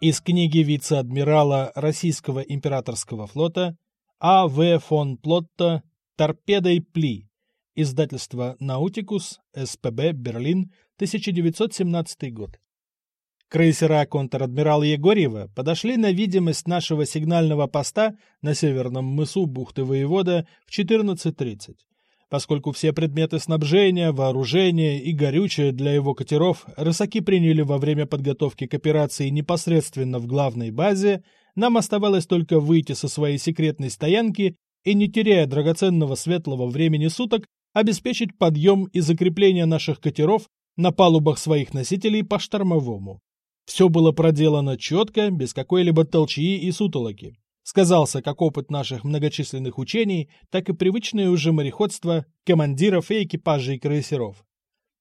Из книги вице-адмирала Российского императорского флота А. В. фон Плотта «Торпедой Пли». Издательство «Наутикус», СПБ, Берлин, 1917 год. Крейсера контр-адмирала Егорьева подошли на видимость нашего сигнального поста на северном мысу бухты Воевода в 14.30. Поскольку все предметы снабжения, вооружения и горючее для его катеров рысаки приняли во время подготовки к операции непосредственно в главной базе, нам оставалось только выйти со своей секретной стоянки и, не теряя драгоценного светлого времени суток, обеспечить подъем и закрепление наших катеров на палубах своих носителей по штормовому. Все было проделано четко, без какой-либо толчии и сутолоки. Сказался как опыт наших многочисленных учений, так и привычное уже мореходство командиров и экипажей крейсеров.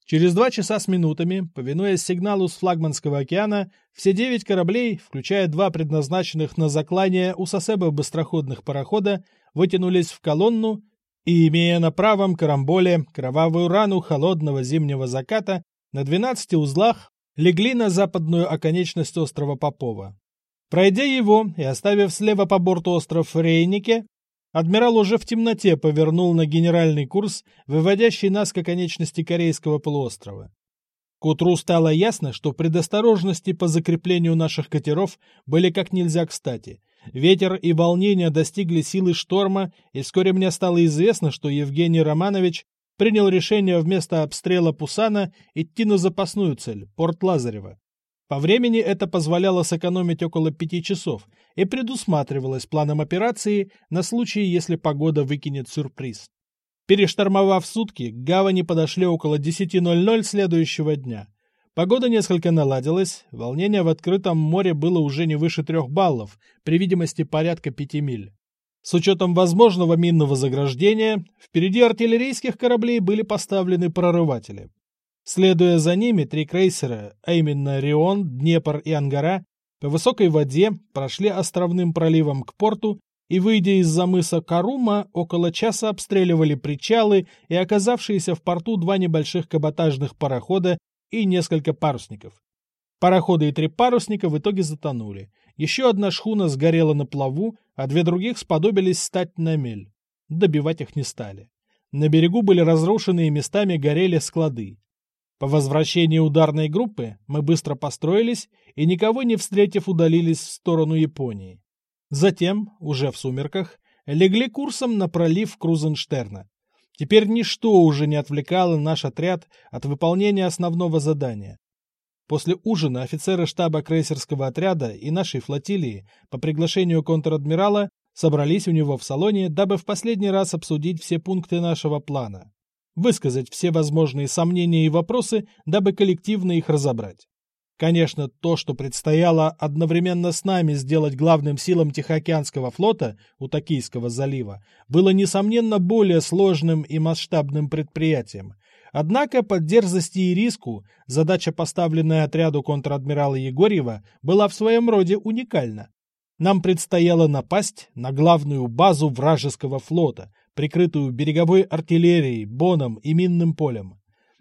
Через два часа с минутами, повинуясь сигналу с флагманского океана, все девять кораблей, включая два предназначенных на заклание у сосеба быстроходных парохода, вытянулись в колонну и, имея на правом карамболе кровавую рану холодного зимнего заката, на 12 узлах легли на западную оконечность острова Попова. Пройдя его и оставив слева по борту остров Рейнике, адмирал уже в темноте повернул на генеральный курс, выводящий нас к оконечности Корейского полуострова. К утру стало ясно, что предосторожности по закреплению наших катеров были как нельзя кстати. Ветер и волнение достигли силы шторма, и вскоре мне стало известно, что Евгений Романович принял решение вместо обстрела Пусана идти на запасную цель – порт Лазарева. По времени это позволяло сэкономить около пяти часов и предусматривалось планом операции на случай, если погода выкинет сюрприз. Перештормовав сутки, к гавани подошли около 10.00 следующего дня. Погода несколько наладилась, волнение в открытом море было уже не выше трех баллов, при видимости порядка пяти миль. С учетом возможного минного заграждения, впереди артиллерийских кораблей были поставлены прорыватели. Следуя за ними, три крейсера, а именно Рион, Днепр и Ангара, по высокой воде прошли островным проливом к порту и, выйдя из-за мыса Карума, около часа обстреливали причалы и оказавшиеся в порту два небольших каботажных парохода и несколько парусников. Пароходы и три парусника в итоге затонули. Еще одна шхуна сгорела на плаву, а две других сподобились стать на мель. Добивать их не стали. На берегу были разрушены и местами горели склады. По возвращении ударной группы мы быстро построились и, никого не встретив, удалились в сторону Японии. Затем, уже в сумерках, легли курсом на пролив Крузенштерна. Теперь ничто уже не отвлекало наш отряд от выполнения основного задания. После ужина офицеры штаба крейсерского отряда и нашей флотилии по приглашению контр-адмирала собрались у него в салоне, дабы в последний раз обсудить все пункты нашего плана высказать все возможные сомнения и вопросы, дабы коллективно их разобрать. Конечно, то, что предстояло одновременно с нами сделать главным силам Тихоокеанского флота у Токийского залива, было, несомненно, более сложным и масштабным предприятием. Однако, под дерзости и риску, задача, поставленная отряду контр-адмирала Егорьева, была в своем роде уникальна. Нам предстояло напасть на главную базу вражеского флота, прикрытую береговой артиллерией, боном и минным полем.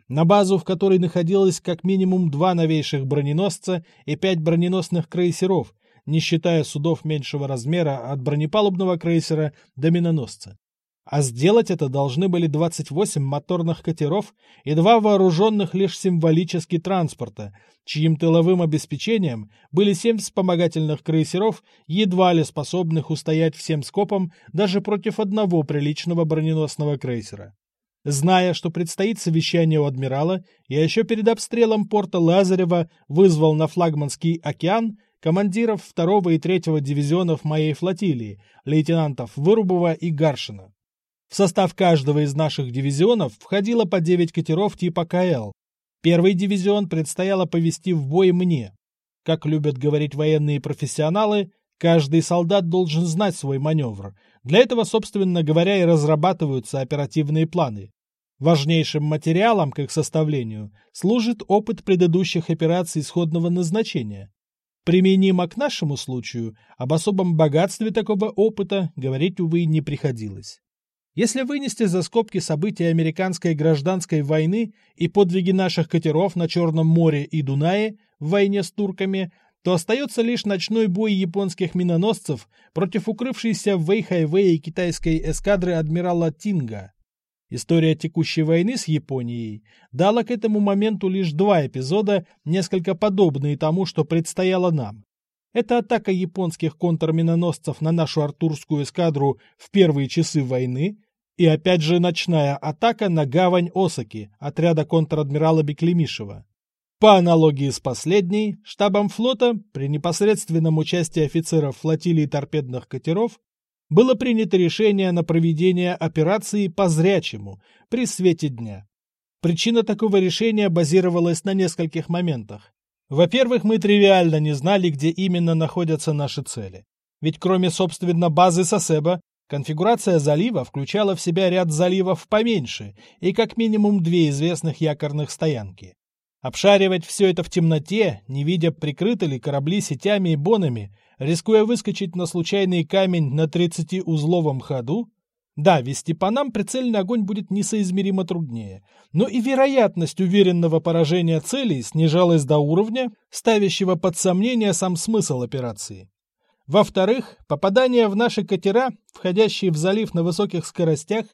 На базу, в которой находилось как минимум два новейших броненосца и пять броненосных крейсеров, не считая судов меньшего размера от бронепалубного крейсера до миноносца. А сделать это должны были 28 моторных катеров и два вооруженных лишь символически транспорта, чьим тыловым обеспечением были семь вспомогательных крейсеров, едва ли способных устоять всем скопом даже против одного приличного броненосного крейсера. Зная, что предстоит совещание у адмирала, я еще перед обстрелом порта Лазарева вызвал на флагманский океан командиров второго и третьего дивизионов моей флотилии, лейтенантов Вырубова и Гаршина. В состав каждого из наших дивизионов входило по 9 катеров типа КЛ. Первый дивизион предстояло повести в бой мне. Как любят говорить военные профессионалы, каждый солдат должен знать свой маневр. Для этого, собственно говоря, и разрабатываются оперативные планы. Важнейшим материалом к их составлению служит опыт предыдущих операций исходного назначения. Применимо к нашему случаю, об особом богатстве такого опыта говорить, увы, не приходилось. Если вынести за скобки события американской гражданской войны и подвиги наших катеров на Черном море и Дунае в войне с турками, то остается лишь ночной бой японских миноносцев против укрывшейся в Вэйхайвее китайской эскадры адмирала Тинга. История текущей войны с Японией дала к этому моменту лишь два эпизода, несколько подобные тому, что предстояло нам. Это атака японских контрминоносцев на нашу артурскую эскадру в первые часы войны и опять же ночная атака на гавань Осаки отряда контр-адмирала Беклемишева. По аналогии с последней, штабом флота, при непосредственном участии офицеров флотилии торпедных катеров, было принято решение на проведение операции по зрячему при свете дня. Причина такого решения базировалась на нескольких моментах. Во-первых, мы тривиально не знали, где именно находятся наши цели. Ведь кроме, собственно, базы Сосеба, конфигурация залива включала в себя ряд заливов поменьше и как минимум две известных якорных стоянки. Обшаривать все это в темноте, не видя, прикрыты ли корабли сетями и бонами, рискуя выскочить на случайный камень на 30-узловом ходу? Да, вести по нам прицельный огонь будет несоизмеримо труднее, но и вероятность уверенного поражения целей снижалась до уровня, ставящего под сомнение сам смысл операции. Во-вторых, попадание в наши катера, входящие в залив на высоких скоростях,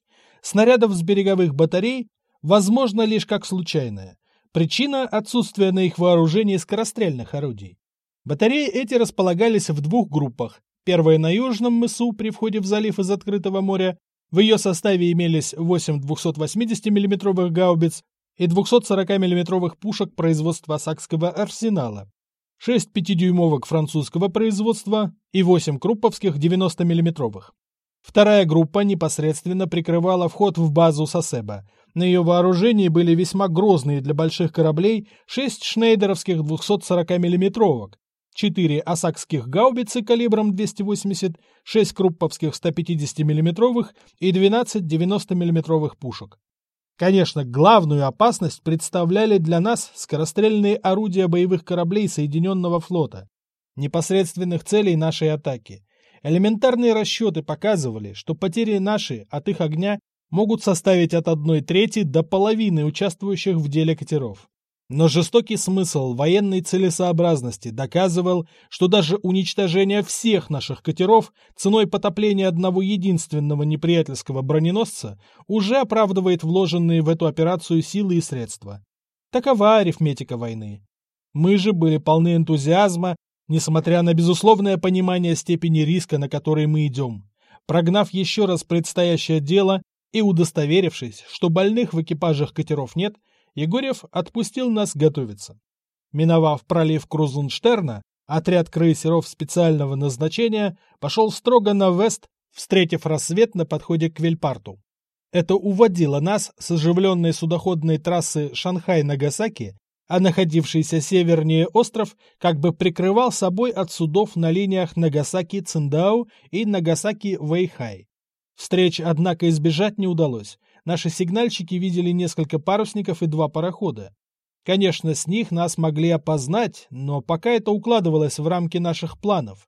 снарядов с береговых батарей, возможно лишь как случайное. Причина – отсутствие на их вооружении скорострельных орудий. Батареи эти располагались в двух группах. Первая на южном мысу при входе в залив из открытого моря. В ее составе имелись 8 280 миллиметровых гаубиц и 240 миллиметровых пушек производства Сакского арсенала, 6 5-дюймовок французского производства и 8 крупповских 90 миллиметровых. Вторая группа непосредственно прикрывала вход в базу Сосеба. На ее вооружении были весьма грозные для больших кораблей 6 шнейдеровских 240 миллиметровок, 4 осакских гаубицы калибром 280, 6 крупповских 150 миллиметровых и 12 90 миллиметровых пушек. Конечно, главную опасность представляли для нас скорострельные орудия боевых кораблей Соединенного флота, непосредственных целей нашей атаки. Элементарные расчеты показывали, что потери наши от их огня могут составить от одной трети до половины участвующих в деле катеров. Но жестокий смысл военной целесообразности доказывал, что даже уничтожение всех наших катеров ценой потопления одного единственного неприятельского броненосца уже оправдывает вложенные в эту операцию силы и средства. Такова арифметика войны. Мы же были полны энтузиазма Несмотря на безусловное понимание степени риска, на который мы идем, прогнав еще раз предстоящее дело и удостоверившись, что больных в экипажах катеров нет, Егорев отпустил нас готовиться. Миновав пролив Крузенштерна, отряд крейсеров специального назначения пошел строго на вест, встретив рассвет на подходе к Вильпарту. Это уводило нас с оживленной судоходной трассы Шанхай-Нагасаки а находившийся севернее остров как бы прикрывал собой от судов на линиях Нагасаки-Циндао и Нагасаки-Вэйхай. Встреч, однако, избежать не удалось. Наши сигнальщики видели несколько парусников и два парохода. Конечно, с них нас могли опознать, но пока это укладывалось в рамки наших планов.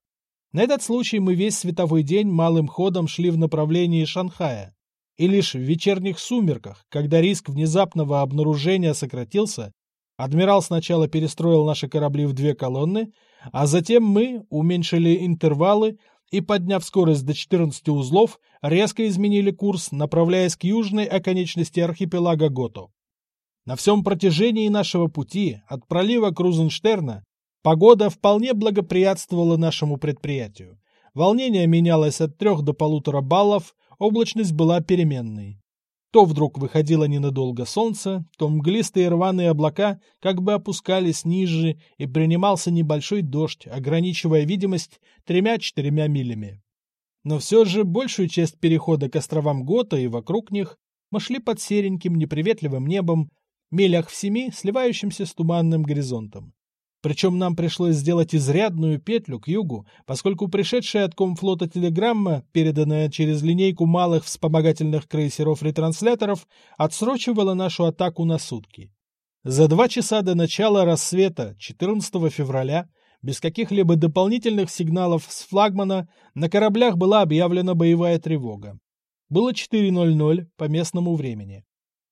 На этот случай мы весь световой день малым ходом шли в направлении Шанхая. И лишь в вечерних сумерках, когда риск внезапного обнаружения сократился, Адмирал сначала перестроил наши корабли в две колонны, а затем мы уменьшили интервалы и, подняв скорость до 14 узлов, резко изменили курс, направляясь к южной оконечности архипелага Гото. На всем протяжении нашего пути от пролива Крузенштерна погода вполне благоприятствовала нашему предприятию. Волнение менялось от трех до полутора баллов, облачность была переменной. То вдруг выходило ненадолго солнце, то мглистые рваные облака как бы опускались ниже, и принимался небольшой дождь, ограничивая видимость тремя-четырьмя милями. Но все же большую часть перехода к островам Гота и вокруг них мы шли под сереньким неприветливым небом, милях в семи, сливающимся с туманным горизонтом. Причем нам пришлось сделать изрядную петлю к югу, поскольку пришедшая от комфлота телеграмма, переданная через линейку малых вспомогательных крейсеров-ретрансляторов, отсрочивала нашу атаку на сутки. За два часа до начала рассвета 14 февраля без каких-либо дополнительных сигналов с флагмана на кораблях была объявлена боевая тревога. Было 4.00 по местному времени.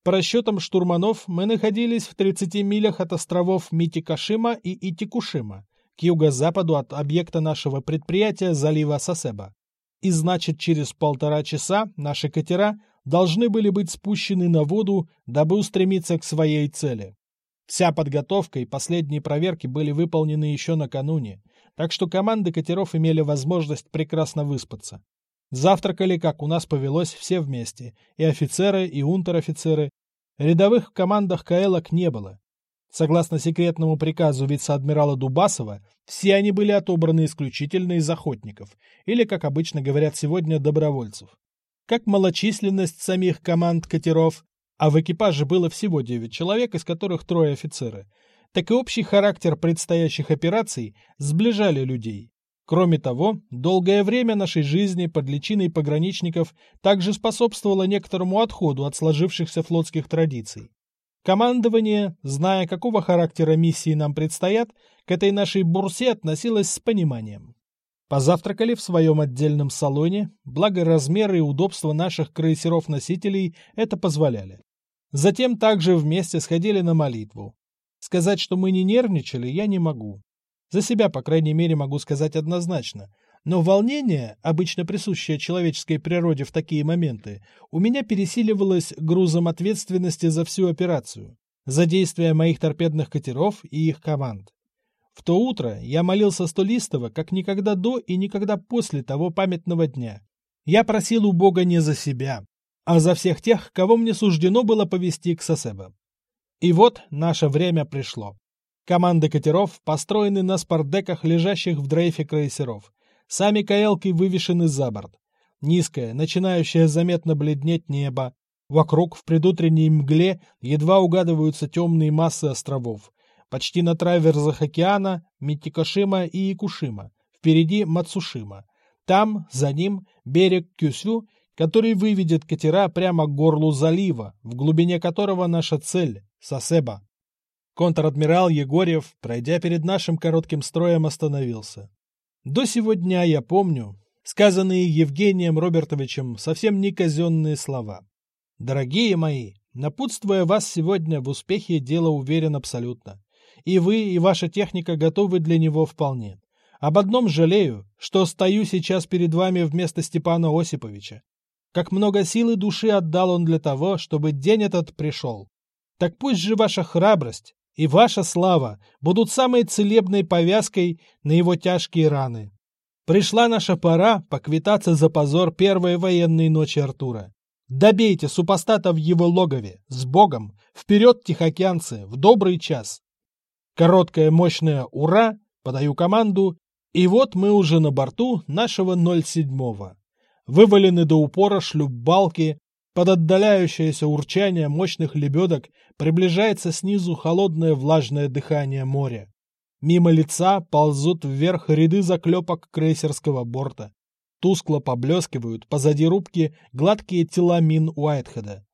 По расчетам штурманов, мы находились в 30 милях от островов Митикашима и Итикушима, к юго-западу от объекта нашего предприятия залива Сосеба. И значит, через полтора часа наши катера должны были быть спущены на воду, дабы устремиться к своей цели. Вся подготовка и последние проверки были выполнены еще накануне, так что команды катеров имели возможность прекрасно выспаться. Завтракали, как у нас повелось, все вместе, и офицеры, и унтер-офицеры. Рядовых в командах КЛок не было. Согласно секретному приказу вице-адмирала Дубасова, все они были отобраны исключительно из охотников, или, как обычно говорят сегодня, добровольцев. Как малочисленность самих команд катеров, а в экипаже было всего 9 человек, из которых трое офицеры, так и общий характер предстоящих операций сближали людей. Кроме того, долгое время нашей жизни под личиной пограничников также способствовало некоторому отходу от сложившихся флотских традиций. Командование, зная, какого характера миссии нам предстоят, к этой нашей бурсе относилось с пониманием. Позавтракали в своем отдельном салоне, благо размеры и удобства наших крейсеров-носителей это позволяли. Затем также вместе сходили на молитву. Сказать, что мы не нервничали, я не могу. За себя, по крайней мере, могу сказать однозначно. Но волнение, обычно присущее человеческой природе в такие моменты, у меня пересиливалось грузом ответственности за всю операцию, за действия моих торпедных катеров и их команд. В то утро я молился столистово, как никогда до и никогда после того памятного дня. Я просил у Бога не за себя, а за всех тех, кого мне суждено было повести к Сосебе. И вот наше время пришло. Команды катеров построены на спардеках, лежащих в дрейфе крейсеров. Сами каэлки вывешены за борт. Низкое, начинающее заметно бледнеть небо. Вокруг в предутренней мгле едва угадываются темные массы островов. Почти на траверзах океана Митикошима и Якушима. Впереди Мацушима. Там, за ним, берег Кюсю, который выведет катера прямо к горлу залива, в глубине которого наша цель — Сосеба. Контр-адмирал Егорьев, пройдя перед нашим коротким строем, остановился. До сего дня я помню сказанные Евгением Робертовичем совсем не казенные слова. «Дорогие мои, напутствуя вас сегодня в успехе дела уверен абсолютно. И вы, и ваша техника готовы для него вполне. Об одном жалею, что стою сейчас перед вами вместо Степана Осиповича. Как много сил и души отдал он для того, чтобы день этот пришел. Так пусть же ваша храбрость и ваша слава будут самой целебной повязкой на его тяжкие раны. Пришла наша пора поквитаться за позор первой военной ночи Артура. Добейте супостата в его логове, с Богом, вперед, тихоокеанцы, в добрый час. Короткое мощное «Ура!» подаю команду, и вот мы уже на борту нашего 07-го. Вывалены до упора шлюп-балки, под отдаляющееся урчание мощных лебедок приближается снизу холодное влажное дыхание моря. Мимо лица ползут вверх ряды заклепок крейсерского борта. Тускло поблескивают позади рубки гладкие тела мин Уайтхеда.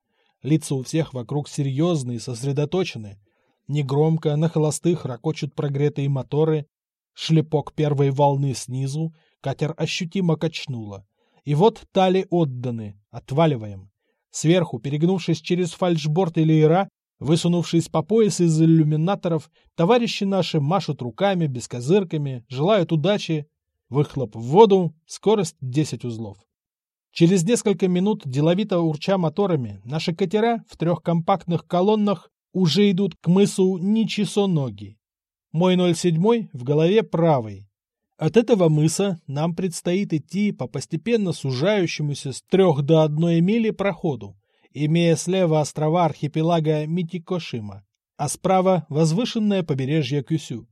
Лица у всех вокруг серьезные сосредоточены. Негромко, на холостых ракочут прогретые моторы. Шлепок первой волны снизу, катер ощутимо качнуло. И вот тали отданы, отваливаем. Сверху, перегнувшись через фальшборд или ира, высунувшись по пояс из иллюминаторов, товарищи наши машут руками, бескозырками, желают удачи. Выхлоп в воду, скорость 10 узлов. Через несколько минут, деловито урча моторами, наши катера в трех компактных колоннах уже идут к мысу Ничесоноги. Мой 07 в голове правый. От этого мыса нам предстоит идти по постепенно сужающемуся с трех до одной мили проходу, имея слева острова архипелага Митикошима, а справа возвышенное побережье Кюсю.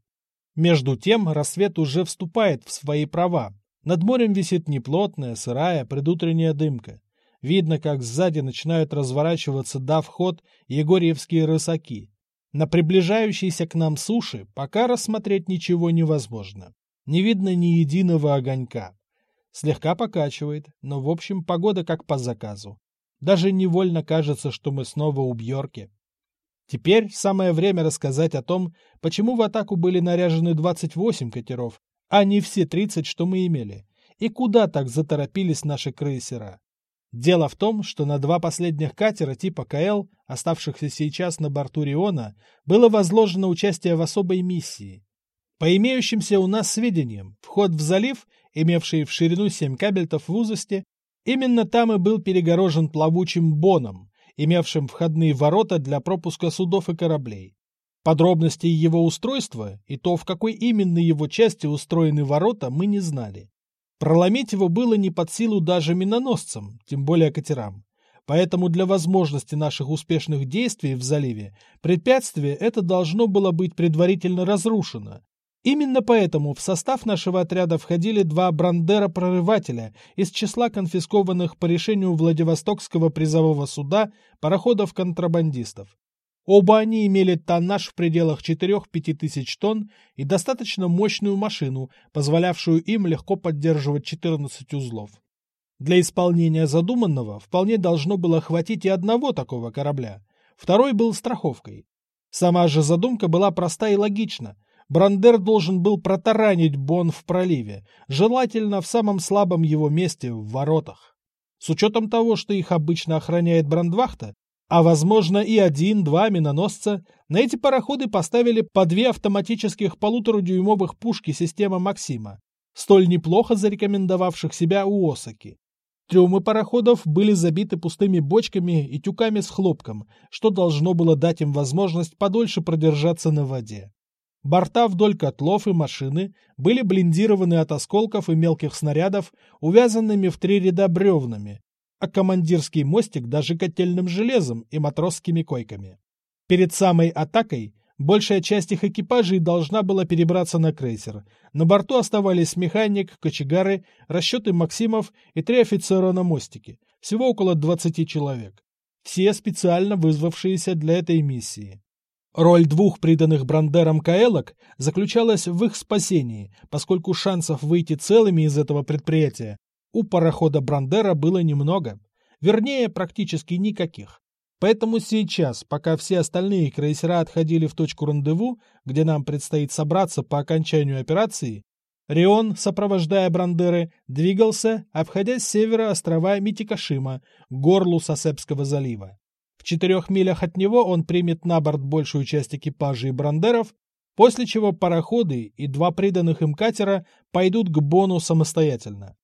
Между тем рассвет уже вступает в свои права. Над морем висит неплотная, сырая, предутренняя дымка. Видно, как сзади начинают разворачиваться дав ход егорьевские рысаки. На приближающейся к нам суши пока рассмотреть ничего невозможно. Не видно ни единого огонька. Слегка покачивает, но в общем погода как по заказу. Даже невольно кажется, что мы снова у Бьорки. Теперь самое время рассказать о том, почему в атаку были наряжены 28 катеров, а не все 30, что мы имели, и куда так заторопились наши крейсера. Дело в том, что на два последних катера типа КЛ, оставшихся сейчас на борту Риона, было возложено участие в особой миссии. По имеющимся у нас сведениям, вход в залив, имевший в ширину 7 кабельтов в узости, именно там и был перегорожен плавучим боном, имевшим входные ворота для пропуска судов и кораблей. Подробности его устройства и то, в какой именно его части устроены ворота, мы не знали. Проломить его было не под силу даже миноносцам, тем более катерам. Поэтому для возможности наших успешных действий в заливе препятствие это должно было быть предварительно разрушено. Именно поэтому в состав нашего отряда входили два брандера-прорывателя из числа конфискованных по решению Владивостокского призового суда пароходов-контрабандистов. Оба они имели тоннаж в пределах 4-5 тысяч тонн и достаточно мощную машину, позволявшую им легко поддерживать 14 узлов. Для исполнения задуманного вполне должно было хватить и одного такого корабля. Второй был страховкой. Сама же задумка была проста и логична. Брандер должен был протаранить Бон в проливе, желательно в самом слабом его месте в воротах. С учетом того, что их обычно охраняет Брандвахта, а возможно и один-два миноносца, на эти пароходы поставили по две автоматических полуторадюймовых пушки системы «Максима», столь неплохо зарекомендовавших себя у Осаки. Трюмы пароходов были забиты пустыми бочками и тюками с хлопком, что должно было дать им возможность подольше продержаться на воде. Борта вдоль котлов и машины были блиндированы от осколков и мелких снарядов, увязанными в три ряда бревнами, а командирский мостик даже котельным железом и матросскими койками. Перед самой атакой большая часть их экипажей должна была перебраться на крейсер. На борту оставались механик, кочегары, расчеты Максимов и три офицера на мостике. Всего около 20 человек. Все специально вызвавшиеся для этой миссии. Роль двух приданных Брандерам каэлок заключалась в их спасении, поскольку шансов выйти целыми из этого предприятия у парохода Брандера было немного, вернее, практически никаких. Поэтому сейчас, пока все остальные крейсера отходили в точку рандеву, где нам предстоит собраться по окончанию операции, Рион, сопровождая Брандеры, двигался, обходя с севера острова Митикашима, горлу Сосепского залива. В четырех милях от него он примет на борт большую часть экипажей Брандеров, после чего пароходы и два приданных им катера пойдут к Бону самостоятельно.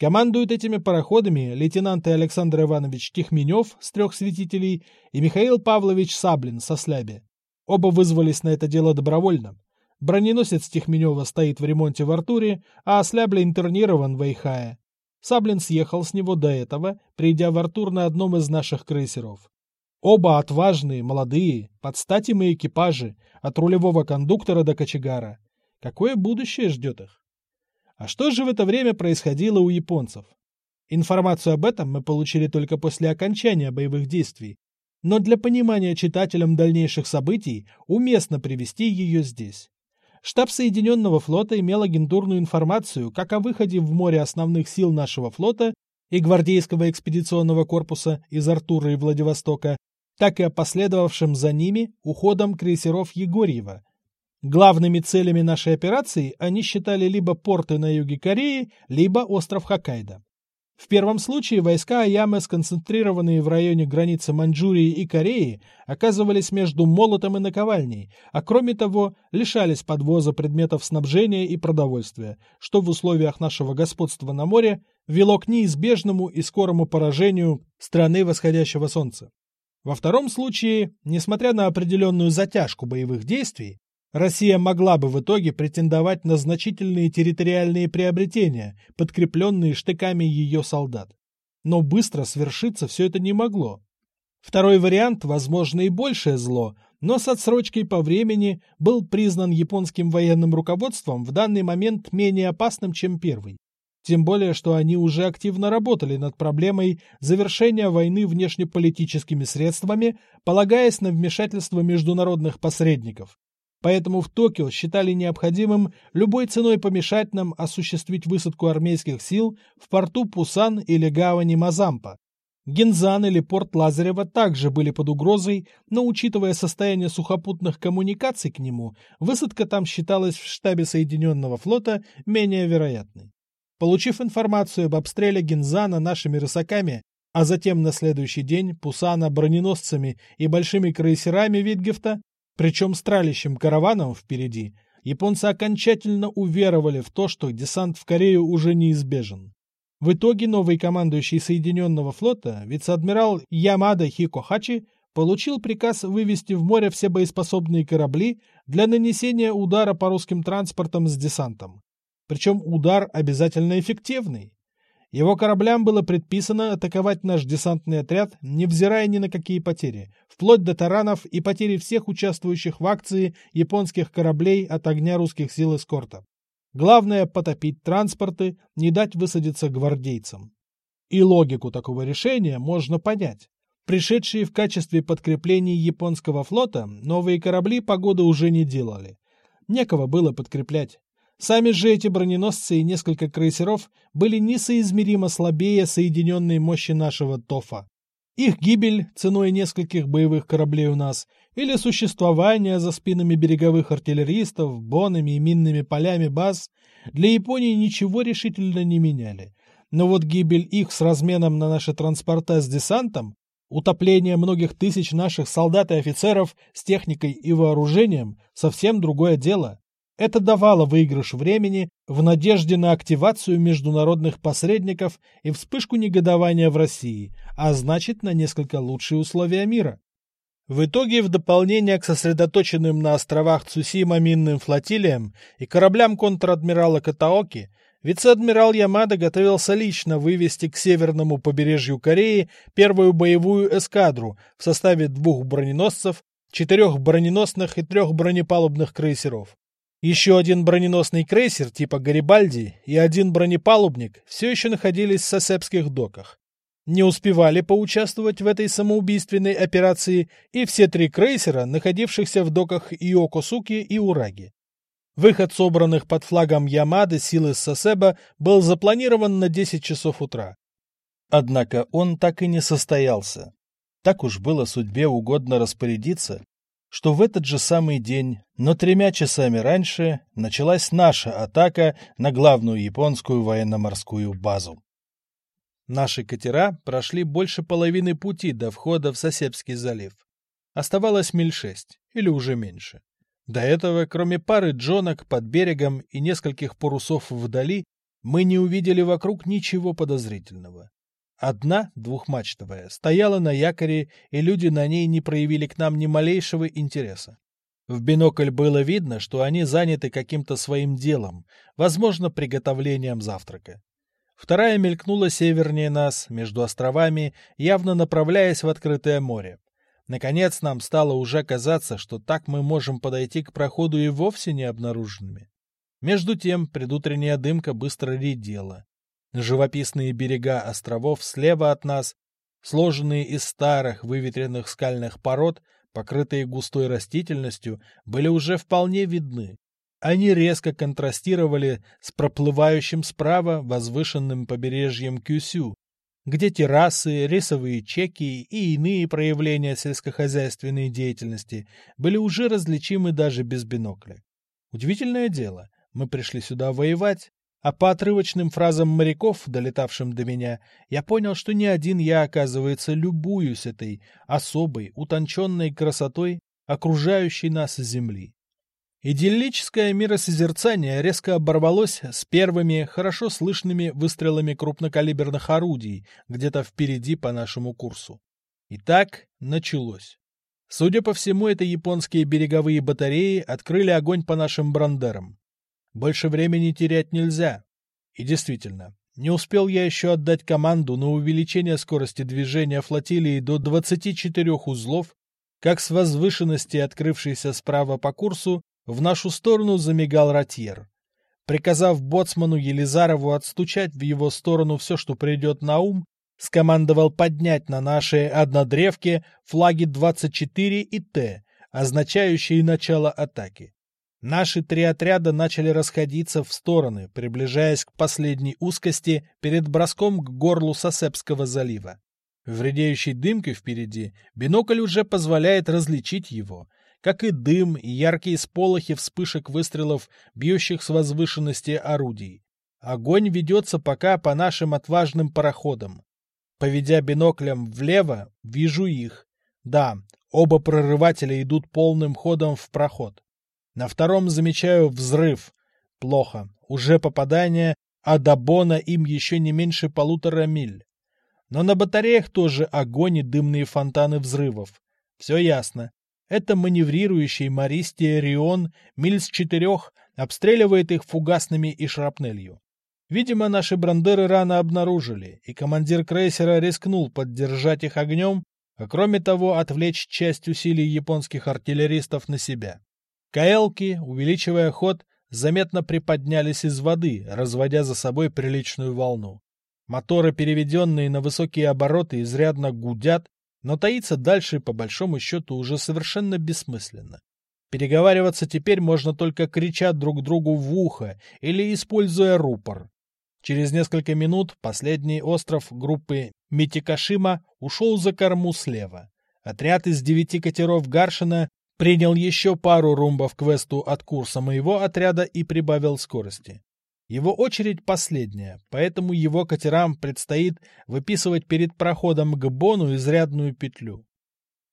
Командуют этими пароходами лейтенанты Александр Иванович Тихменев с трех светителей и Михаил Павлович Саблин со Сляби. Оба вызвались на это дело добровольно. Броненосец Тихменева стоит в ремонте в Артуре, а Слябля интернирован в Эйхае. Саблин съехал с него до этого, придя в Артур на одном из наших крейсеров. Оба отважные, молодые, под стать и экипажи, от рулевого кондуктора до кочегара. Какое будущее ждет их? А что же в это время происходило у японцев? Информацию об этом мы получили только после окончания боевых действий, но для понимания читателям дальнейших событий уместно привести ее здесь. Штаб Соединенного флота имел агентурную информацию как о выходе в море основных сил нашего флота и гвардейского экспедиционного корпуса из Артура и Владивостока, так и о последовавшем за ними уходом крейсеров Егорьева, Главными целями нашей операции они считали либо порты на юге Кореи, либо остров Хоккайдо. В первом случае войска Аямы, сконцентрированные в районе границы Маньчжурии и Кореи, оказывались между молотом и наковальней, а кроме того лишались подвоза предметов снабжения и продовольствия, что в условиях нашего господства на море вело к неизбежному и скорому поражению страны восходящего солнца. Во втором случае, несмотря на определенную затяжку боевых действий, Россия могла бы в итоге претендовать на значительные территориальные приобретения, подкрепленные штыками ее солдат. Но быстро свершиться все это не могло. Второй вариант, возможно, и большее зло, но с отсрочкой по времени был признан японским военным руководством в данный момент менее опасным, чем первый. Тем более, что они уже активно работали над проблемой завершения войны внешнеполитическими средствами, полагаясь на вмешательство международных посредников. Поэтому в Токио считали необходимым любой ценой помешать нам осуществить высадку армейских сил в порту Пусан или гавани Мазампа. Гензан или порт Лазарева также были под угрозой, но учитывая состояние сухопутных коммуникаций к нему, высадка там считалась в штабе Соединенного флота менее вероятной. Получив информацию об обстреле Гензана нашими рысаками, а затем на следующий день Пусана броненосцами и большими крейсерами Витгефта, причем с тралящим караваном впереди, японцы окончательно уверовали в то, что десант в Корею уже неизбежен. В итоге новый командующий Соединенного флота, вице-адмирал Ямада Хикохачи, получил приказ вывести в море все боеспособные корабли для нанесения удара по русским транспортам с десантом. Причем удар обязательно эффективный. Его кораблям было предписано атаковать наш десантный отряд, невзирая ни на какие потери, вплоть до таранов и потери всех участвующих в акции японских кораблей от огня русских сил эскорта. Главное – потопить транспорты, не дать высадиться гвардейцам. И логику такого решения можно понять. Пришедшие в качестве подкреплений японского флота, новые корабли погоды уже не делали. Некого было подкреплять. Сами же эти броненосцы и несколько крейсеров были несоизмеримо слабее соединенной мощи нашего ТОФа. Их гибель ценой нескольких боевых кораблей у нас или существование за спинами береговых артиллеристов, бонами и минными полями баз для Японии ничего решительно не меняли. Но вот гибель их с разменом на наши транспорта с десантом, утопление многих тысяч наших солдат и офицеров с техникой и вооружением – совсем другое дело. Это давало выигрыш времени в надежде на активацию международных посредников и вспышку негодования в России, а значит на несколько лучшие условия мира. В итоге, в дополнение к сосредоточенным на островах Цусима минным флотилиям и кораблям контр-адмирала Катаоки, вице-адмирал Ямада готовился лично вывести к северному побережью Кореи первую боевую эскадру в составе двух броненосцев, четырех броненосных и трех бронепалубных крейсеров. Еще один броненосный крейсер типа «Гарибальди» и один бронепалубник все еще находились в Сосепских доках. Не успевали поучаствовать в этой самоубийственной операции и все три крейсера, находившихся в доках Иокосуки и Ураги. Выход собранных под флагом Ямады сил из Сосеба был запланирован на 10 часов утра. Однако он так и не состоялся. Так уж было судьбе угодно распорядиться, что в этот же самый день, но тремя часами раньше, началась наша атака на главную японскую военно-морскую базу. Наши катера прошли больше половины пути до входа в Сосепский залив. Оставалось миль шесть, или уже меньше. До этого, кроме пары джонок под берегом и нескольких парусов вдали, мы не увидели вокруг ничего подозрительного. Одна, двухмачтовая, стояла на якоре, и люди на ней не проявили к нам ни малейшего интереса. В бинокль было видно, что они заняты каким-то своим делом, возможно, приготовлением завтрака. Вторая мелькнула севернее нас, между островами, явно направляясь в открытое море. Наконец нам стало уже казаться, что так мы можем подойти к проходу и вовсе не обнаруженными. Между тем предутренняя дымка быстро редела. Живописные берега островов слева от нас, сложенные из старых выветренных скальных пород, покрытые густой растительностью, были уже вполне видны. Они резко контрастировали с проплывающим справа возвышенным побережьем Кюсю, где террасы, рисовые чеки и иные проявления сельскохозяйственной деятельности были уже различимы даже без бинокля. Удивительное дело, мы пришли сюда воевать, а по отрывочным фразам моряков, долетавшим до меня, я понял, что не один я, оказывается, любуюсь этой особой, утонченной красотой, окружающей нас земли. Идиллическое миросозерцание резко оборвалось с первыми, хорошо слышными выстрелами крупнокалиберных орудий где-то впереди по нашему курсу. И так началось. Судя по всему, это японские береговые батареи открыли огонь по нашим брандерам. Больше времени терять нельзя. И действительно, не успел я еще отдать команду на увеличение скорости движения флотилии до 24 узлов, как с возвышенности, открывшейся справа по курсу, в нашу сторону замигал ротьер. Приказав боцману Елизарову отстучать в его сторону все, что придет на ум, скомандовал поднять на нашей однодревке флаги 24 и Т, означающие начало атаки. Наши три отряда начали расходиться в стороны, приближаясь к последней узкости перед броском к горлу Сосепского залива. В дымке впереди бинокль уже позволяет различить его, как и дым и яркие сполохи вспышек выстрелов, бьющих с возвышенности орудий. Огонь ведется пока по нашим отважным пароходам. Поведя биноклем влево, вижу их. Да, оба прорывателя идут полным ходом в проход. На втором замечаю взрыв. Плохо. Уже попадание, а до Бона им еще не меньше полутора миль. Но на батареях тоже огонь и дымные фонтаны взрывов. Все ясно. Это маневрирующий Мористия Рион миль с четырех обстреливает их фугасными и шрапнелью. Видимо, наши брандеры рано обнаружили, и командир крейсера рискнул поддержать их огнем, а кроме того отвлечь часть усилий японских артиллеристов на себя. Каэлки, увеличивая ход, заметно приподнялись из воды, разводя за собой приличную волну. Моторы, переведенные на высокие обороты, изрядно гудят, но таиться дальше, по большому счету, уже совершенно бессмысленно. Переговариваться теперь можно только крича друг другу в ухо или используя рупор. Через несколько минут последний остров группы Митикашима ушел за корму слева. Отряд из девяти катеров Гаршина принял еще пару румбов квесту от курса моего отряда и прибавил скорости. Его очередь последняя, поэтому его катерам предстоит выписывать перед проходом к Бону изрядную петлю.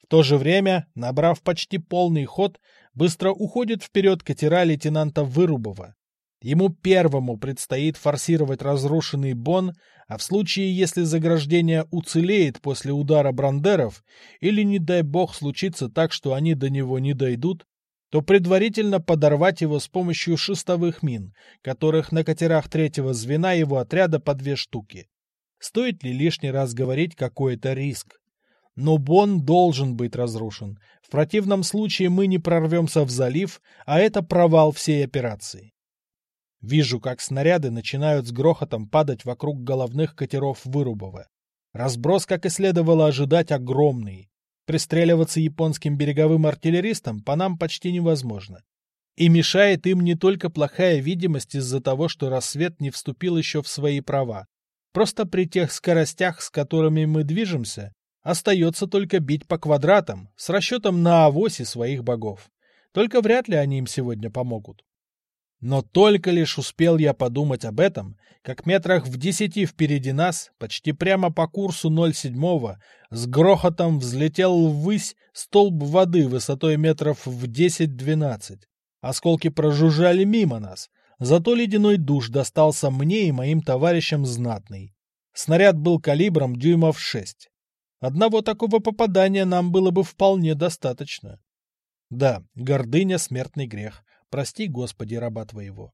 В то же время, набрав почти полный ход, быстро уходит вперед катера лейтенанта Вырубова, Ему первому предстоит форсировать разрушенный Бон, а в случае, если заграждение уцелеет после удара брандеров, или, не дай бог, случится так, что они до него не дойдут, то предварительно подорвать его с помощью шестовых мин, которых на катерах третьего звена его отряда по две штуки. Стоит ли лишний раз говорить, какой это риск? Но Бон должен быть разрушен. В противном случае мы не прорвемся в залив, а это провал всей операции. Вижу, как снаряды начинают с грохотом падать вокруг головных катеров Вырубова. Разброс, как и следовало ожидать, огромный. Пристреливаться японским береговым артиллеристам по нам почти невозможно. И мешает им не только плохая видимость из-за того, что рассвет не вступил еще в свои права. Просто при тех скоростях, с которыми мы движемся, остается только бить по квадратам, с расчетом на авосе своих богов. Только вряд ли они им сегодня помогут. Но только лишь успел я подумать об этом, как метрах в десяти впереди нас, почти прямо по курсу 07 с грохотом взлетел ввысь столб воды высотой метров в 10-12. Осколки прожужжали мимо нас, зато ледяной душ достался мне и моим товарищам знатный. Снаряд был калибром дюймов 6. Одного такого попадания нам было бы вполне достаточно. Да, гордыня — смертный грех, Прости, Господи, раба твоего.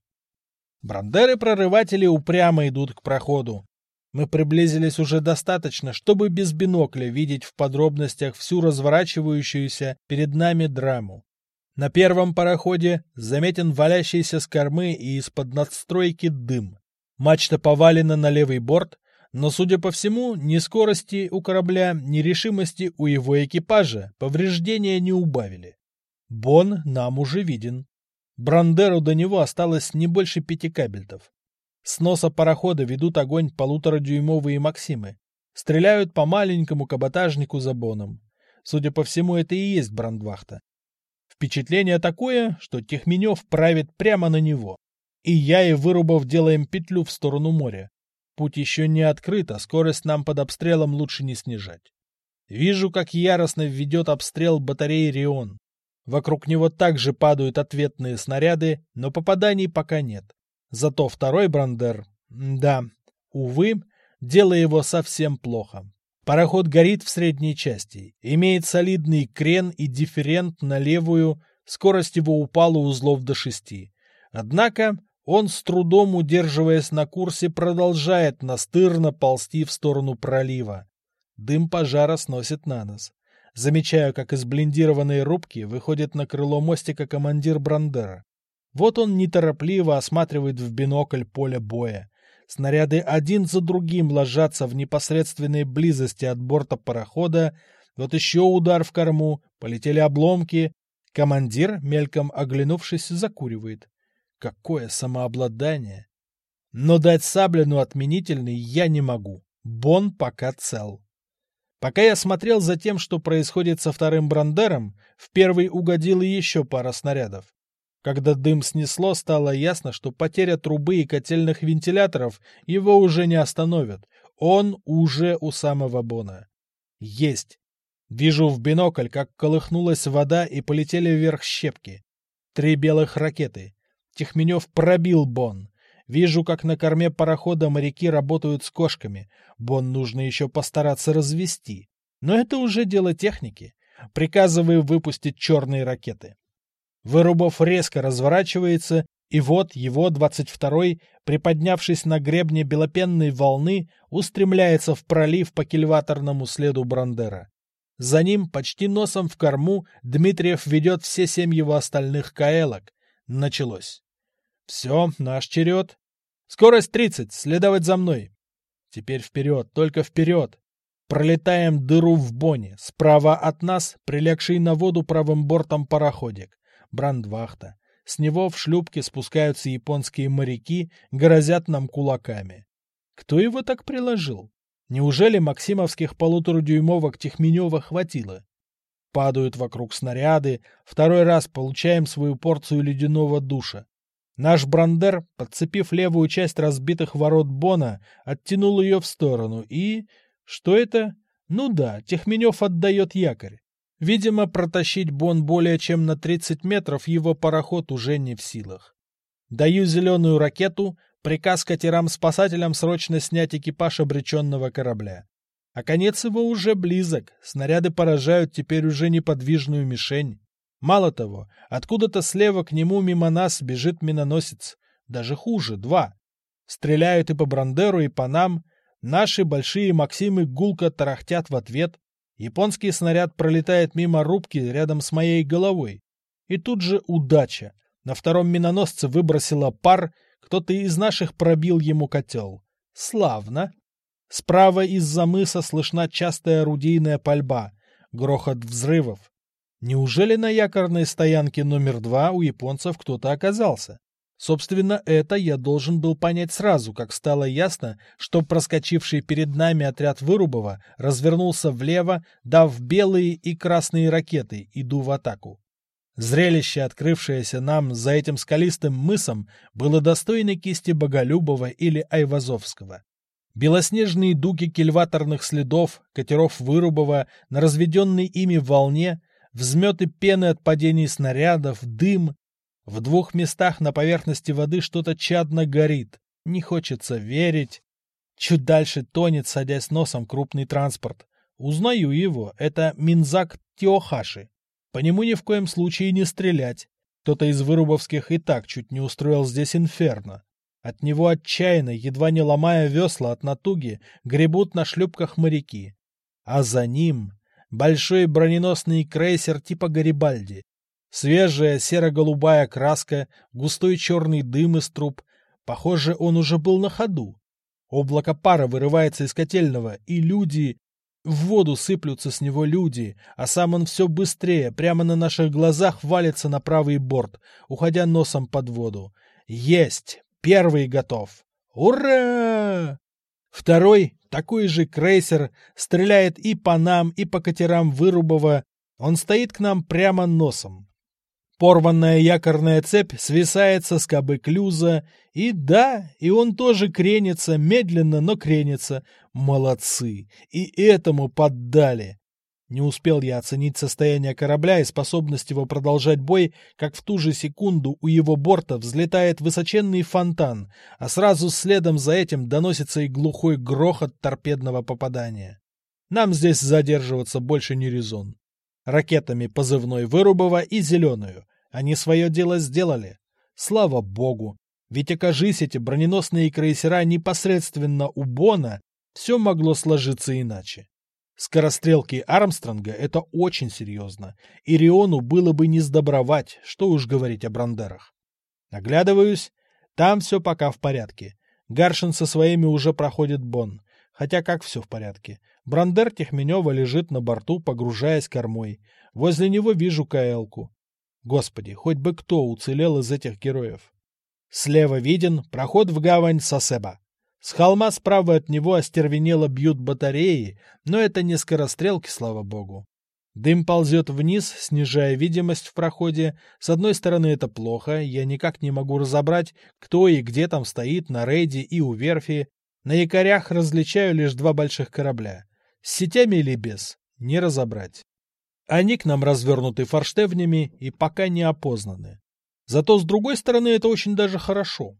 Брандеры-прорыватели упрямо идут к проходу. Мы приблизились уже достаточно, чтобы без бинокля видеть в подробностях всю разворачивающуюся перед нами драму. На первом пароходе заметен валящийся с кормы и из-под надстройки дым. Мачта повалена на левый борт, но, судя по всему, ни скорости у корабля, ни решимости у его экипажа повреждения не убавили. Бон нам уже виден. Брандеру до него осталось не больше пяти кабельтов. С носа парохода ведут огонь полуторадюймовые «Максимы». Стреляют по маленькому каботажнику за боном. Судя по всему, это и есть брандвахта. Впечатление такое, что Техменев правит прямо на него. И я и Вырубов делаем петлю в сторону моря. Путь еще не открыт, а скорость нам под обстрелом лучше не снижать. Вижу, как яростно ведет обстрел батареи «Рион». Вокруг него также падают ответные снаряды, но попаданий пока нет. Зато второй Брандер... Да, увы, дело его совсем плохо. Пароход горит в средней части, имеет солидный крен и дифферент на левую, скорость его упала узлов до шести. Однако он, с трудом удерживаясь на курсе, продолжает настырно ползти в сторону пролива. Дым пожара сносит на нас. Замечаю, как из блиндированной рубки выходит на крыло мостика командир Брандера. Вот он неторопливо осматривает в бинокль поле боя. Снаряды один за другим ложатся в непосредственной близости от борта парохода. Вот еще удар в корму, полетели обломки. Командир, мельком оглянувшись, закуривает. Какое самообладание! Но дать Саблину отменительный я не могу. Бон пока цел. Пока я смотрел за тем, что происходит со вторым Брандером, в первый угодила еще пара снарядов. Когда дым снесло, стало ясно, что потеря трубы и котельных вентиляторов его уже не остановят. Он уже у самого Бона. Есть. Вижу в бинокль, как колыхнулась вода и полетели вверх щепки. Три белых ракеты. Техменев пробил Бон. Вижу, как на корме парохода моряки работают с кошками. Бон нужно еще постараться развести. Но это уже дело техники. Приказываю выпустить черные ракеты. Вырубов резко разворачивается, и вот его, 22-й, приподнявшись на гребне белопенной волны, устремляется в пролив по кильваторному следу Брандера. За ним, почти носом в корму, Дмитриев ведет все семь его остальных каэлок. Началось. Все, наш черед. Скорость 30, следовать за мной. Теперь вперед, только вперед. Пролетаем дыру в боне. Справа от нас, прилегший на воду правым бортом пароходик. Брандвахта. С него в шлюпке спускаются японские моряки, грозят нам кулаками. Кто его так приложил? Неужели максимовских полуторадюймовок Техменева хватило? Падают вокруг снаряды, второй раз получаем свою порцию ледяного душа. Наш Брандер, подцепив левую часть разбитых ворот Бона, оттянул ее в сторону и... Что это? Ну да, Техменев отдает якорь. Видимо, протащить Бон более чем на 30 метров его пароход уже не в силах. Даю зеленую ракету, приказ катерам-спасателям срочно снять экипаж обреченного корабля. А конец его уже близок, снаряды поражают теперь уже неподвижную мишень. Мало того, откуда-то слева к нему мимо нас бежит миноносец. Даже хуже, два. Стреляют и по Брандеру, и по нам. Наши большие Максимы гулко тарахтят в ответ. Японский снаряд пролетает мимо рубки рядом с моей головой. И тут же удача. На втором миноносце выбросила пар, кто-то из наших пробил ему котел. Славно. Справа из-за мыса слышна частая орудийная пальба, грохот взрывов. Неужели на якорной стоянке номер два у японцев кто-то оказался? Собственно, это я должен был понять сразу, как стало ясно, что проскочивший перед нами отряд Вырубова развернулся влево, дав белые и красные ракеты, иду в атаку. Зрелище, открывшееся нам за этим скалистым мысом, было достойно кисти Боголюбова или Айвазовского. Белоснежные дуги кильваторных следов, катеров Вырубова на разведенной ими волне — взметы пены от падений снарядов, дым. В двух местах на поверхности воды что-то чадно горит. Не хочется верить. Чуть дальше тонет, садясь носом, крупный транспорт. Узнаю его. Это Минзак Тиохаши. По нему ни в коем случае не стрелять. Кто-то из вырубовских и так чуть не устроил здесь инферно. От него отчаянно, едва не ломая весла от натуги, гребут на шлюпках моряки. А за ним большой броненосный крейсер типа Гарибальди. Свежая серо-голубая краска, густой черный дым из труб. Похоже, он уже был на ходу. Облако пара вырывается из котельного, и люди... В воду сыплются с него люди, а сам он все быстрее, прямо на наших глазах валится на правый борт, уходя носом под воду. Есть! Первый готов! Ура! Второй, такой же крейсер, стреляет и по нам, и по катерам Вырубова. Он стоит к нам прямо носом. Порванная якорная цепь свисает со скобы клюза, и да, и он тоже кренится, медленно, но кренится. Молодцы! И этому поддали. Не успел я оценить состояние корабля и способность его продолжать бой, как в ту же секунду у его борта взлетает высоченный фонтан, а сразу следом за этим доносится и глухой грохот торпедного попадания. Нам здесь задерживаться больше не резон. Ракетами позывной Вырубова и Зеленую. Они свое дело сделали. Слава богу! Ведь окажись эти броненосные крейсера непосредственно у Бона, все могло сложиться иначе. Скорострелки Армстронга — это очень серьезно. Ириону было бы не сдобровать, что уж говорить о Брандерах. Оглядываюсь. Там все пока в порядке. Гаршин со своими уже проходит Бон. Хотя как все в порядке. Брандер Техменева лежит на борту, погружаясь кормой. Возле него вижу Каэлку. Господи, хоть бы кто уцелел из этих героев. Слева виден проход в гавань Сосеба. С холма справа от него остервенело бьют батареи, но это не скорострелки, слава богу. Дым ползет вниз, снижая видимость в проходе. С одной стороны, это плохо, я никак не могу разобрать, кто и где там стоит на рейде и у верфи. На якорях различаю лишь два больших корабля. С сетями или без, не разобрать. Они к нам развернуты форштевнями и пока не опознаны. Зато, с другой стороны, это очень даже хорошо.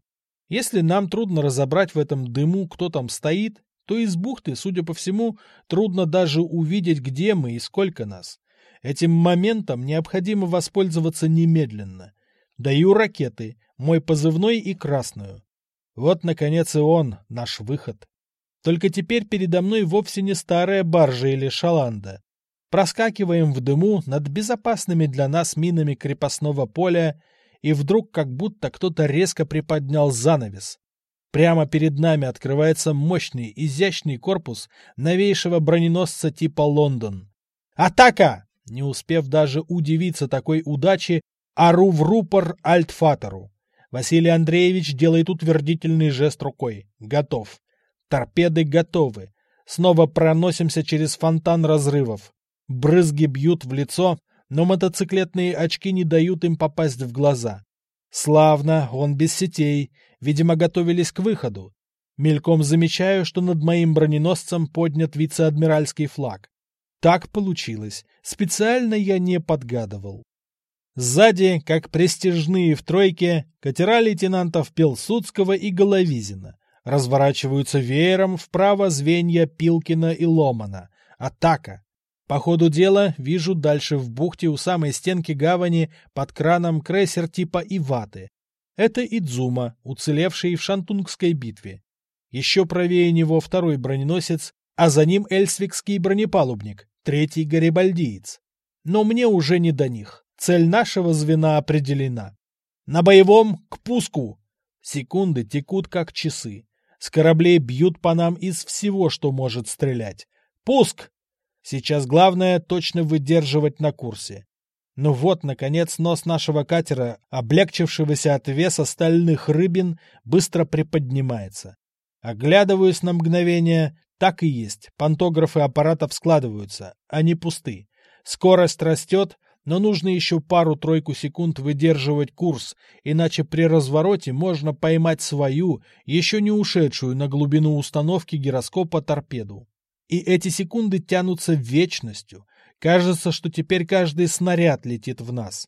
Если нам трудно разобрать в этом дыму, кто там стоит, то из бухты, судя по всему, трудно даже увидеть, где мы и сколько нас. Этим моментом необходимо воспользоваться немедленно. Даю ракеты, мой позывной и красную. Вот, наконец, и он, наш выход. Только теперь передо мной вовсе не старая баржа или шаланда. Проскакиваем в дыму над безопасными для нас минами крепостного поля и вдруг как будто кто-то резко приподнял занавес. Прямо перед нами открывается мощный, изящный корпус новейшего броненосца типа «Лондон». «Атака!» Не успев даже удивиться такой удаче, ору в рупор Альтфатору. Василий Андреевич делает утвердительный жест рукой. Готов. Торпеды готовы. Снова проносимся через фонтан разрывов. Брызги бьют в лицо, но мотоциклетные очки не дают им попасть в глаза. Славно, он без сетей, видимо, готовились к выходу. Мельком замечаю, что над моим броненосцем поднят вице-адмиральский флаг. Так получилось. Специально я не подгадывал. Сзади, как престижные в тройке, катера лейтенантов Пилсудского и Головизина. Разворачиваются веером вправо звенья Пилкина и Ломана. Атака. По ходу дела вижу дальше в бухте у самой стенки гавани под краном крейсер типа Иваты. Это Идзума, уцелевший в Шантунгской битве. Еще правее него второй броненосец, а за ним эльсвикский бронепалубник, третий гарибальдиец. Но мне уже не до них. Цель нашего звена определена. На боевом — к пуску. Секунды текут как часы. С кораблей бьют по нам из всего, что может стрелять. Пуск! Сейчас главное точно выдерживать на курсе. Ну вот, наконец, нос нашего катера, облегчившегося от веса стальных рыбин, быстро приподнимается. Оглядываюсь на мгновение, так и есть, пантографы аппаратов складываются, они пусты. Скорость растет, но нужно еще пару-тройку секунд выдерживать курс, иначе при развороте можно поймать свою, еще не ушедшую на глубину установки гироскопа торпеду. И эти секунды тянутся вечностью. Кажется, что теперь каждый снаряд летит в нас.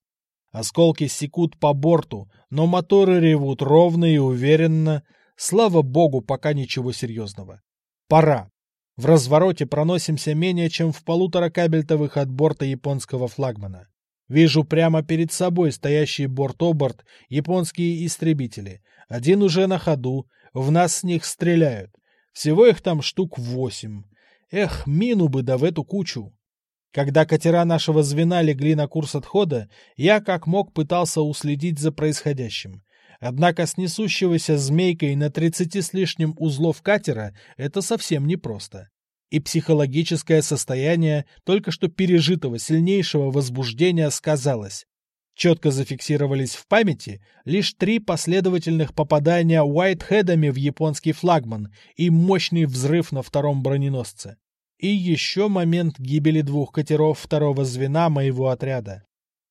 Осколки секут по борту, но моторы ревут ровно и уверенно. Слава богу, пока ничего серьезного. Пора. В развороте проносимся менее чем в полутора кабельтовых от борта японского флагмана. Вижу прямо перед собой стоящие борт-оборт японские истребители. Один уже на ходу, в нас с них стреляют. Всего их там штук восемь. Эх, мину бы да в эту кучу. Когда катера нашего звена легли на курс отхода, я как мог пытался уследить за происходящим. Однако с несущегося змейкой на тридцати с лишним узлов катера это совсем непросто. И психологическое состояние только что пережитого сильнейшего возбуждения сказалось. Четко зафиксировались в памяти лишь три последовательных попадания Уайтхедами в японский флагман и мощный взрыв на втором броненосце. И еще момент гибели двух катеров второго звена моего отряда.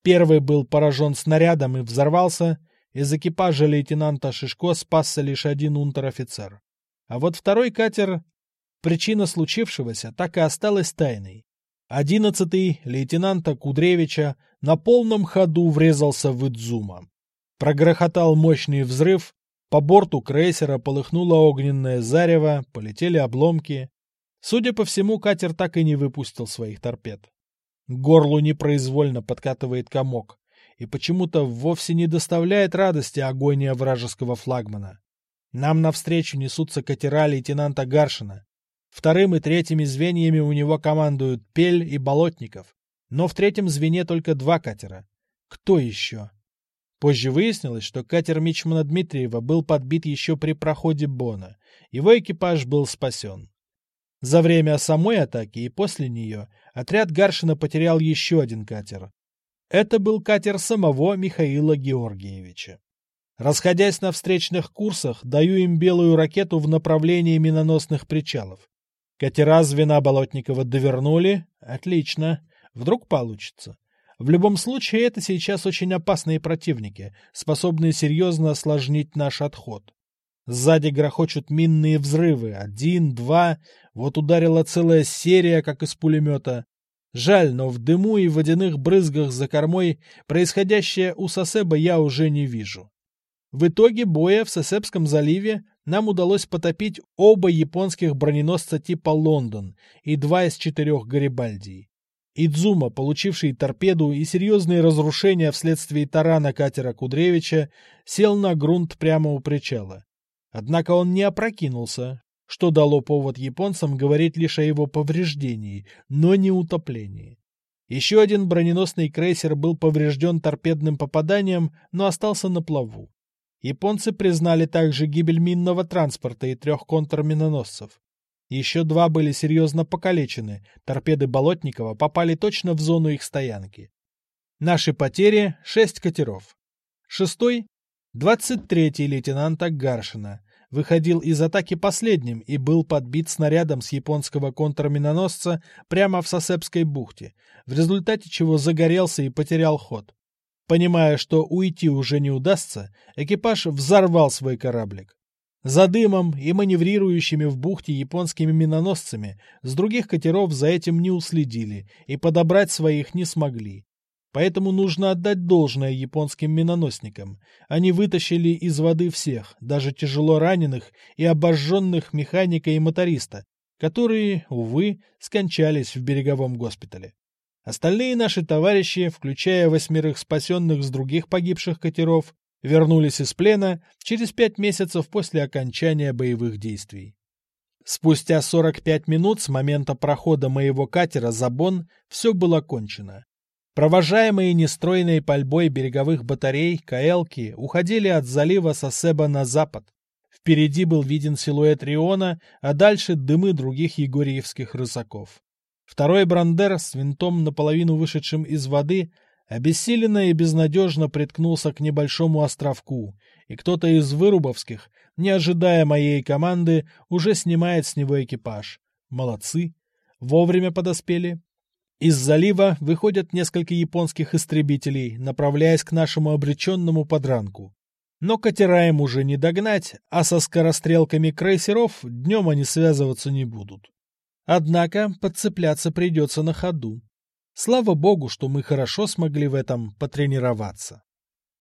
Первый был поражен снарядом и взорвался, из экипажа лейтенанта Шишко спасся лишь один унтер-офицер. А вот второй катер... Причина случившегося так и осталась тайной. Одиннадцатый лейтенанта Кудревича на полном ходу врезался в Идзума. Прогрохотал мощный взрыв, по борту крейсера полыхнуло огненное зарево, полетели обломки. Судя по всему, катер так и не выпустил своих торпед. К горлу непроизвольно подкатывает комок, и почему-то вовсе не доставляет радости агония вражеского флагмана. Нам навстречу несутся катера лейтенанта Гаршина, Вторым и третьими звеньями у него командуют Пель и Болотников. Но в третьем звене только два катера. Кто еще? Позже выяснилось, что катер Мичмана Дмитриева был подбит еще при проходе Бона. Его экипаж был спасен. За время самой атаки и после нее отряд Гаршина потерял еще один катер. Это был катер самого Михаила Георгиевича. Расходясь на встречных курсах, даю им белую ракету в направлении миноносных причалов. Катера звена Болотникова довернули. Отлично. Вдруг получится. В любом случае, это сейчас очень опасные противники, способные серьезно осложнить наш отход. Сзади грохочут минные взрывы. Один, два. Вот ударила целая серия, как из пулемета. Жаль, но в дыму и водяных брызгах за кормой происходящее у Сосеба я уже не вижу. В итоге боя в Сесебском заливе нам удалось потопить оба японских броненосца типа «Лондон» и два из четырех «Гарибальдий». Идзума, получивший торпеду и серьезные разрушения вследствие тарана катера Кудревича, сел на грунт прямо у причала. Однако он не опрокинулся, что дало повод японцам говорить лишь о его повреждении, но не утоплении. Еще один броненосный крейсер был поврежден торпедным попаданием, но остался на плаву. Японцы признали также гибель минного транспорта и трех контрминоносцев. Еще два были серьезно покалечены, торпеды Болотникова попали точно в зону их стоянки. Наши потери — шесть катеров. Шестой — 23-й лейтенанта Гаршина, выходил из атаки последним и был подбит снарядом с японского контрминоносца прямо в Сосепской бухте, в результате чего загорелся и потерял ход. Понимая, что уйти уже не удастся, экипаж взорвал свой кораблик. За дымом и маневрирующими в бухте японскими миноносцами с других катеров за этим не уследили и подобрать своих не смогли. Поэтому нужно отдать должное японским миноносникам. Они вытащили из воды всех, даже тяжело раненых и обожженных механика и моториста, которые, увы, скончались в береговом госпитале. Остальные наши товарищи, включая восьмерых спасенных с других погибших катеров, вернулись из плена через пять месяцев после окончания боевых действий. Спустя 45 минут с момента прохода моего катера за Бон все было кончено. Провожаемые нестройной пальбой береговых батарей, каэлки уходили от залива Сосеба на запад. Впереди был виден силуэт Риона, а дальше дымы других егорьевских рысаков. Второй брандер с винтом наполовину вышедшим из воды обессиленно и безнадежно приткнулся к небольшому островку, и кто-то из вырубовских, не ожидая моей команды, уже снимает с него экипаж. Молодцы. Вовремя подоспели, из залива выходят несколько японских истребителей, направляясь к нашему обреченному подранку. Но катера им уже не догнать, а со скорострелками крейсеров днем они связываться не будут. Однако подцепляться придется на ходу. Слава богу, что мы хорошо смогли в этом потренироваться.